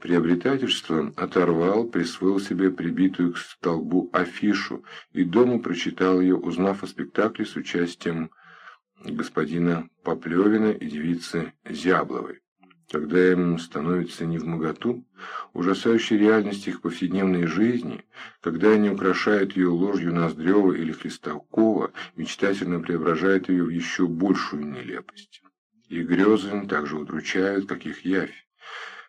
приобретательства оторвал, присвоил себе прибитую к столбу афишу и дома прочитал ее, узнав о спектакле с участием господина Поплевина и девицы Зябловой. Когда им становится невмоготу, ужасающая реальность их повседневной жизни, когда они украшают ее ложью Ноздрева или Хлестакова, мечтательно преображают ее в еще большую нелепость. И грезы также удручают, как их явь.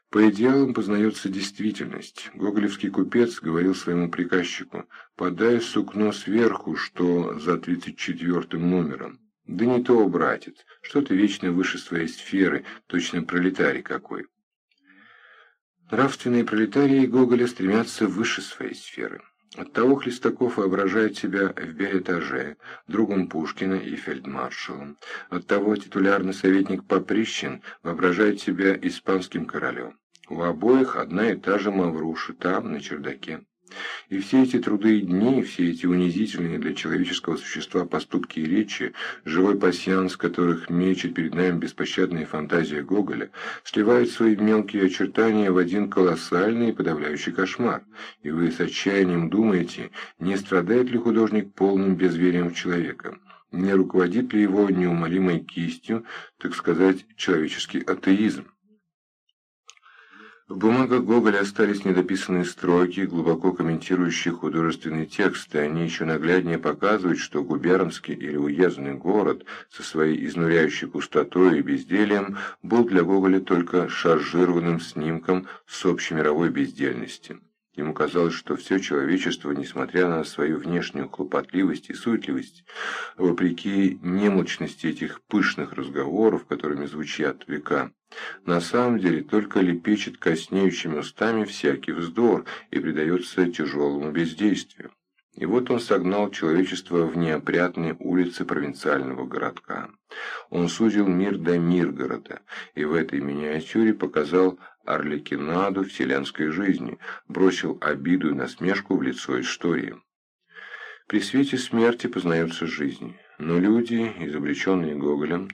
По идеалам познается действительность. Гоголевский купец говорил своему приказчику «Подай сукно сверху, что за тридцать четвертым номером». Да не то, братец, что ты вечно выше своей сферы, точно пролетарий какой. Нравственные пролетарии Гоголя стремятся выше своей сферы. Оттого Хлестаков воображает себя в Беретаже, другом Пушкина и фельдмаршалом. Оттого титулярный советник Поприщин воображает себя испанским королем. У обоих одна и та же Мавруша там, на чердаке. И все эти труды и дни, все эти унизительные для человеческого существа поступки и речи, живой пассианс которых мечет перед нами беспощадная фантазия Гоголя, сливают свои мелкие очертания в один колоссальный и подавляющий кошмар. И вы с отчаянием думаете, не страдает ли художник полным безверием в человека? Не руководит ли его неумолимой кистью, так сказать, человеческий атеизм? В бумагах Гоголя остались недописанные строки, глубоко комментирующие художественные тексты. Они еще нагляднее показывают, что губернский или уездный город со своей изнуряющей пустотой и бездельем был для Гоголя только шаржированным снимком с общемировой бездельности. Ему казалось, что все человечество, несмотря на свою внешнюю хлопотливость и суетливость, вопреки немощности этих пышных разговоров, которыми звучат века, на самом деле только лепечет коснеющими устами всякий вздор и предается тяжелому бездействию. И вот он согнал человечество в неопрятные улицы провинциального городка. Он сузил мир до Миргорода, и в этой миниатюре показал Арлекинаду вселенской жизни, бросил обиду и насмешку в лицо истории. При свете смерти познается жизнь, но люди, изобличенные Гоголем,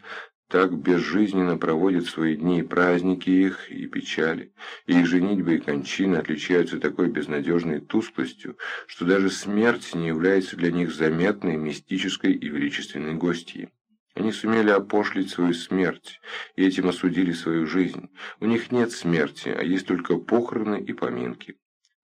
так безжизненно проводят свои дни и праздники их, и печали. Их женитьба и кончина отличаются такой безнадежной тусклостью, что даже смерть не является для них заметной, мистической и величественной гостьей. Они сумели опошлить свою смерть, и этим осудили свою жизнь. У них нет смерти, а есть только похороны и поминки.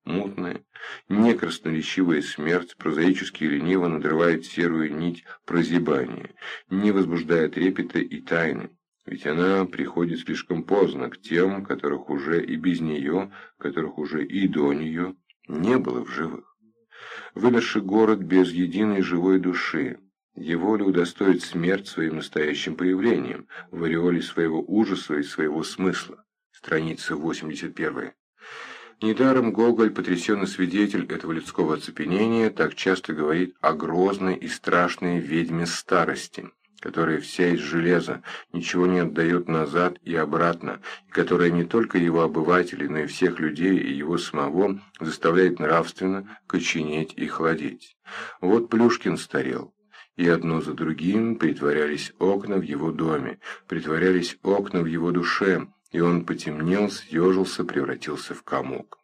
Мутная, некрасноречивая смерть прозаически и лениво надрывает серую нить прозябания, не возбуждая трепета и тайны. Ведь она приходит слишком поздно к тем, которых уже и без нее, которых уже и до нее не было в живых. Вымерший город без единой живой души, его ли удостоит смерть своим настоящим появлением, в ореоле своего ужаса и своего смысла? Страница 81. Недаром Гоголь, потрясенный свидетель этого людского оцепенения, так часто говорит о грозной и страшной ведьме старости, которая вся из железа, ничего не отдает назад и обратно, и которая не только его обывателей, но и всех людей и его самого заставляет нравственно коченеть и хладеть. Вот Плюшкин старел и одно за другим притворялись окна в его доме, притворялись окна в его душе, и он потемнел, съежился, превратился в комок.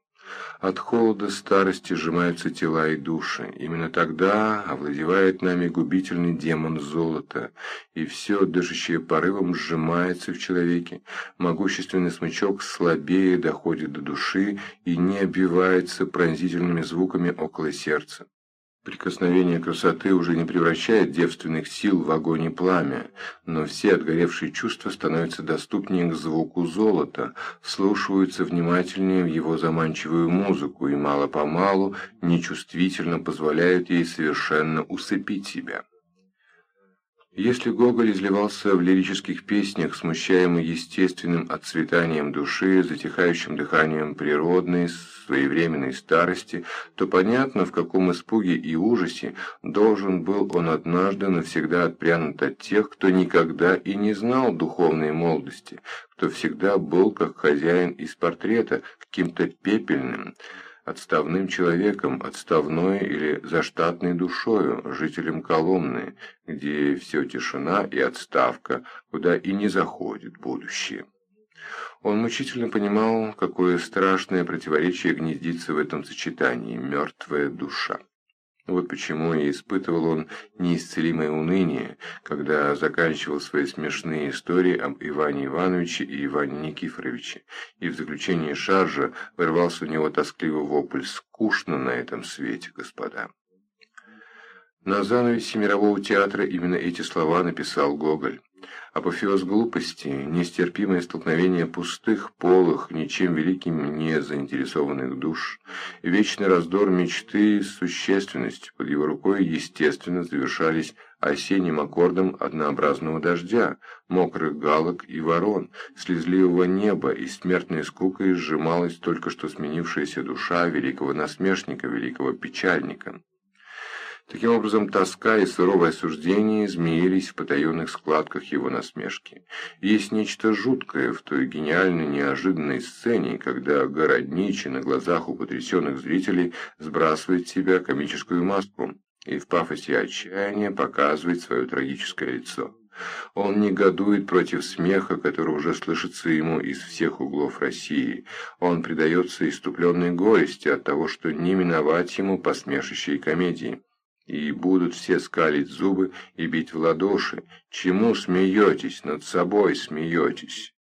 От холода старости сжимаются тела и души. Именно тогда овладевает нами губительный демон золота, и все, дышащее порывом, сжимается в человеке. Могущественный смычок слабее доходит до души и не обвивается пронзительными звуками около сердца. Прикосновение красоты уже не превращает девственных сил в огонь и пламя, но все отгоревшие чувства становятся доступнее к звуку золота, вслушиваются внимательнее в его заманчивую музыку и мало-помалу нечувствительно позволяют ей совершенно усыпить себя. Если Гоголь изливался в лирических песнях, смущаемый естественным отцветанием души, затихающим дыханием природной, своевременной старости, то понятно, в каком испуге и ужасе должен был он однажды навсегда отпрянуть от тех, кто никогда и не знал духовной молодости, кто всегда был, как хозяин из портрета, каким-то пепельным, отставным человеком, отставной или заштатной душою, жителем Коломны, где все тишина и отставка, куда и не заходит будущее. Он мучительно понимал, какое страшное противоречие гнездится в этом сочетании «мертвая душа». Вот почему и испытывал он неисцелимое уныние, когда заканчивал свои смешные истории об Иване Ивановиче и Иване Никифоровиче, и в заключении шаржа вырвался у него тоскливый вопль «Скучно на этом свете, господа». На занавесе мирового театра именно эти слова написал Гоголь. Апофеоз глупости, нестерпимое столкновение пустых, полых, ничем великим не заинтересованных душ, вечный раздор мечты с существенностью под его рукой, естественно, завершались осенним аккордом однообразного дождя, мокрых галок и ворон, слезливого неба, и смертной скукой сжималась только что сменившаяся душа великого насмешника, великого печальника. Таким образом, тоска и суровое осуждение змеились в потаенных складках его насмешки. Есть нечто жуткое в той гениальной неожиданной сцене, когда городничий на глазах у потрясенных зрителей сбрасывает с себя комическую маску и в пафосе отчаяния показывает свое трагическое лицо. Он негодует против смеха, который уже слышится ему из всех углов России. Он предается иступленной горести от того, что не миновать ему посмешищей комедии и будут все скалить зубы и бить в ладоши. Чему смеетесь, над собой смеетесь?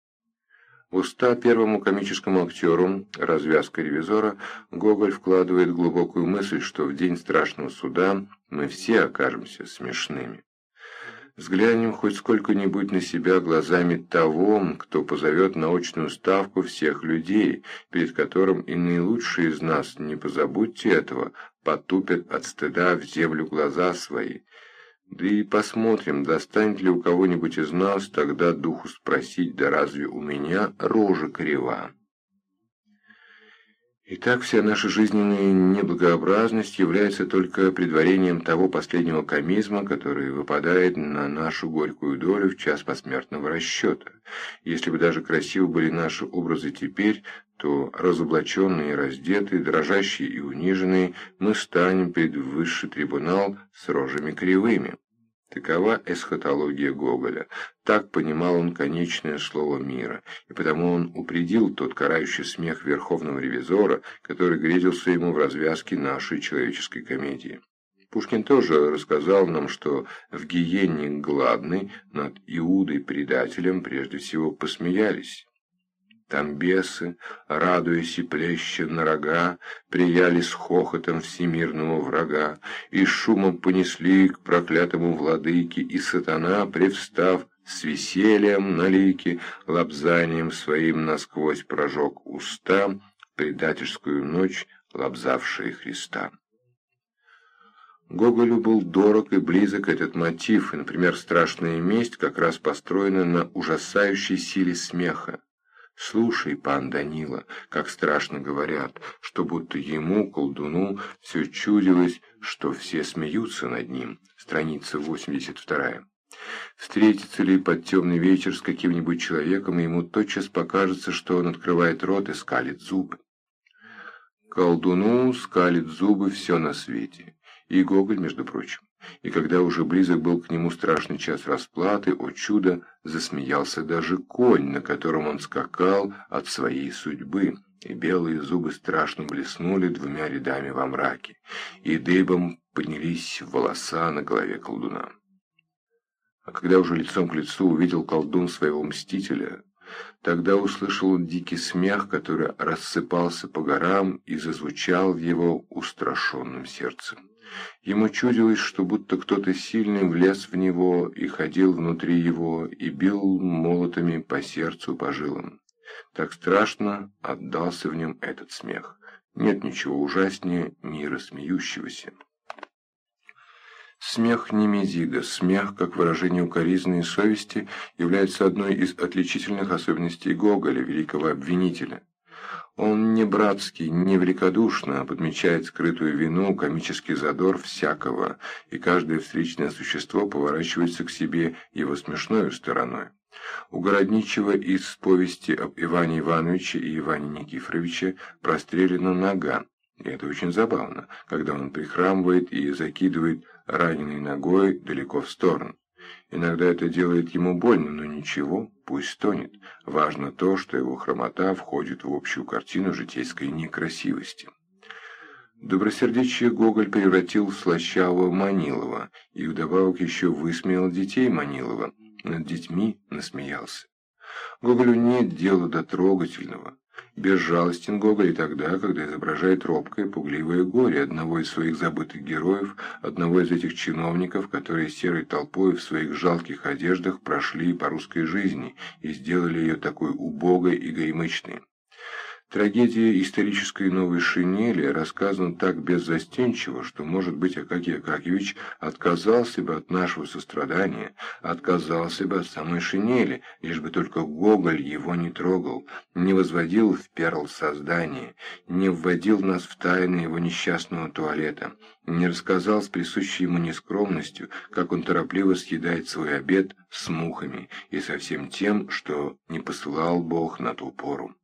Уста первому комическому актеру, развязка ревизора, Гоголь вкладывает глубокую мысль, что в день страшного суда мы все окажемся смешными. Взглянем хоть сколько-нибудь на себя глазами того, кто позовет на очную ставку всех людей, перед которым и наилучшие из нас, не позабудьте этого, потупят от стыда в землю глаза свои. Да и посмотрим, достанет ли у кого-нибудь из нас тогда духу спросить, да разве у меня рожа крива? Итак, вся наша жизненная неблагообразность является только предварением того последнего комизма, который выпадает на нашу горькую долю в час посмертного расчета. Если бы даже красивы были наши образы теперь, то разоблаченные и раздетые, дрожащие и униженные, мы станем перед высший трибунал с рожами кривыми. Такова эсхатология Гоголя. Так понимал он конечное слово мира, и потому он упредил тот карающий смех верховного ревизора, который грезился ему в развязке нашей человеческой комедии. Пушкин тоже рассказал нам, что в гиене Гладной над Иудой-предателем прежде всего посмеялись. Там бесы, радуясь и плеща на рога, Прияли с хохотом всемирного врага, И шумом понесли к проклятому владыке, И сатана, привстав, с весельем на лике, Лобзанием своим насквозь прожег уста, Предательскую ночь лобзавшие Христа. Гоголю был дорог и близок этот мотив, и, например, «Страшная месть» как раз построена на ужасающей силе смеха. Слушай, пан Данила, как страшно говорят, что будто ему, колдуну, все чудилось, что все смеются над ним. Страница 82. Встретится ли под темный вечер с каким-нибудь человеком, и ему тотчас покажется, что он открывает рот и скалит зубы. Колдуну скалит зубы все на свете. И Гоголь, между прочим. И когда уже близок был к нему страшный час расплаты, о чудо, засмеялся даже конь, на котором он скакал от своей судьбы, и белые зубы страшно блеснули двумя рядами во мраке, и дыбом поднялись волоса на голове колдуна. А когда уже лицом к лицу увидел колдун своего мстителя, тогда услышал он дикий смех, который рассыпался по горам и зазвучал в его устрашенном сердце. Ему чудилось, что будто кто-то сильный влез в него и ходил внутри его, и бил молотами по сердцу, по жилам. Так страшно отдался в нем этот смех. Нет ничего ужаснее мира смеющегося. Смех Немезида, смех, как выражение укоризны совести, является одной из отличительных особенностей Гоголя, великого обвинителя. Он не братский, не великодушно подмечает скрытую вину, комический задор всякого, и каждое встречное существо поворачивается к себе его смешной стороной. У Городничего из повести об Иване Ивановиче и Иване Никифоровиче прострелена нога, это очень забавно, когда он прихрамывает и закидывает раненой ногой далеко в сторону. Иногда это делает ему больно, но ничего, пусть стонет. Важно то, что его хромота входит в общую картину житейской некрасивости. Добросердечие Гоголь превратил в слащавого Манилова, и вдобавок еще высмеял детей Манилова, над детьми насмеялся. Гоголю нет дела до трогательного. Безжалостен Гоголь и тогда, когда изображает робкое, пугливое горе одного из своих забытых героев, одного из этих чиновников, которые серой толпой в своих жалких одеждах прошли по русской жизни и сделали ее такой убогой и горемычной. Трагедия исторической новой шинели рассказана так беззастенчиво, что, может быть, Акакий Акакевич отказался бы от нашего сострадания, отказался бы от самой шинели, лишь бы только Гоголь его не трогал, не возводил в перл создания, не вводил нас в тайны его несчастного туалета, не рассказал с присущей ему нескромностью, как он торопливо съедает свой обед с мухами и со всем тем, что не посылал Бог на ту пору.